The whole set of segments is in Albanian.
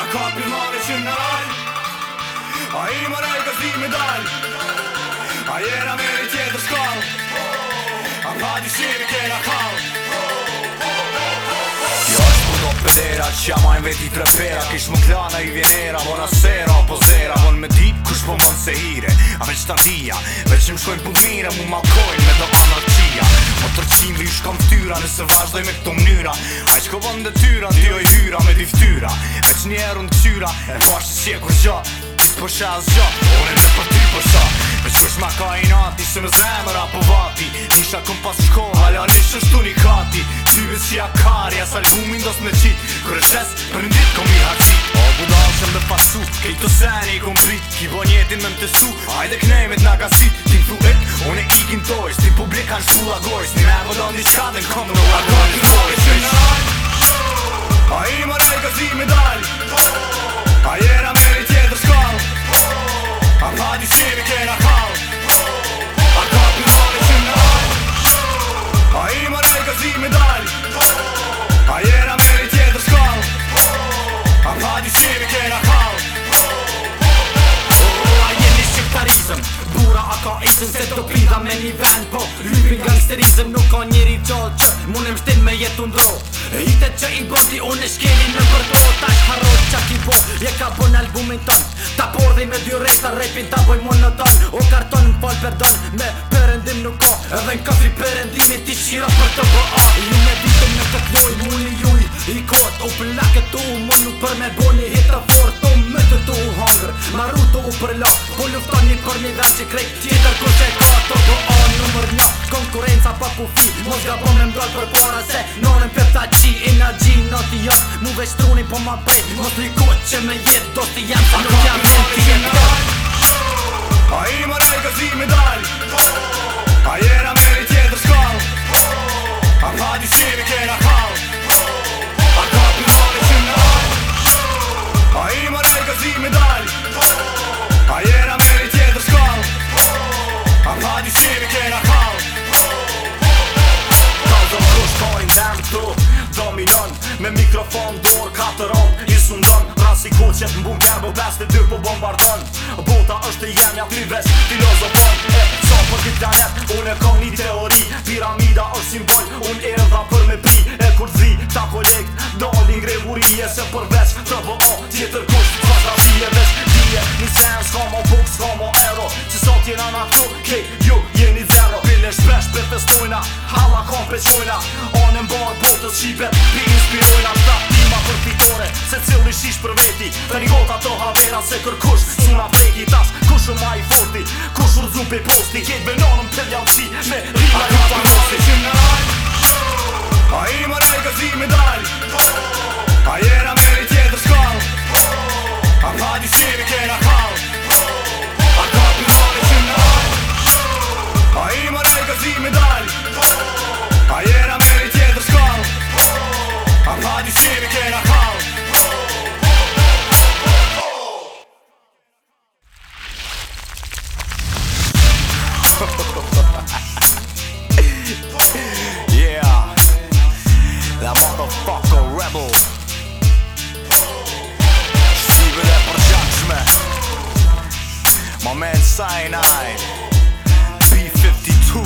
A kapi mare që në rall A i më ka zdi di dalj A jera me i tjetër skall A pa di shirë kjera kall jo, Pedera që jamajnë veti tre pera Kish më klana i vjenera Vona sera apo zera Von me dip kush po mën se hire A veç tardia Veç që më shkojnë pun mire Mu ma kojnë me do anarqia Po tërqim vi shkom tyra nëse vazhdoj me këto mnyra A i shkovon dhe tyra, ti i hyra me di ftyra E që një erë në qyra, e pash që e kur gjo Qës për po shë as gjo, por e për ty për sa Me qësh ma ka i nati, se me zemër apo vati Nisha këm pas shkon, ala nishë është tu një kati Tyve si a kari, as dos me qit Kër e shes, për ndit kom i haci O budal kom brit Ki bon jetin me më tesu, ajde knej me t'na gasit Ti këtu ek, on shtesën se të pida me një vend Po, rypin gangsterizm nuk ka njëri gjallë që Munem shtin me jetu ndro Hite që i bëti unë shkeli në përdo Ta është harro që ki po, je ka bon albumin ton Ta pordhi me dy resta, rapin ta boj monoton O karton po konkurenca pa kufi Mos ga bom e mdoll për para se Nonën pepta qi, energy, not i jo Mu veç truni për po ma prej Mos një kot që me jet, do të jem sa nuk jem on door katër on i sundon rasi koçet mbu garbo bastë dy po bombardon bota është jam aty vesh filozofon e sa po ti dalat shkojla On e mbohet botës shqipe Pi inspirojna Ta tima për fitore Se cilë në shish për veti Të një gota të havera Se kërkush Suna nga fleki Tas kush u ma i forti Kush u rëzum për posti Kjetë benonëm të ljansi Me rila një panasi A i më rejë këzimi dalë Rebel Shtive dhe përgjakshme My man Sinai B-52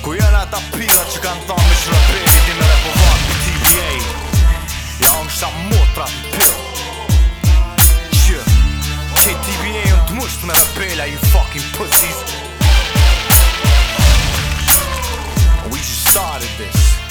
Ku janë ata pila që kanë thonë me shrëpiti Në repovat për TVA Ja unë shta motra pil Që Që TVA unë të mësht me repela You fucking pussies We just started this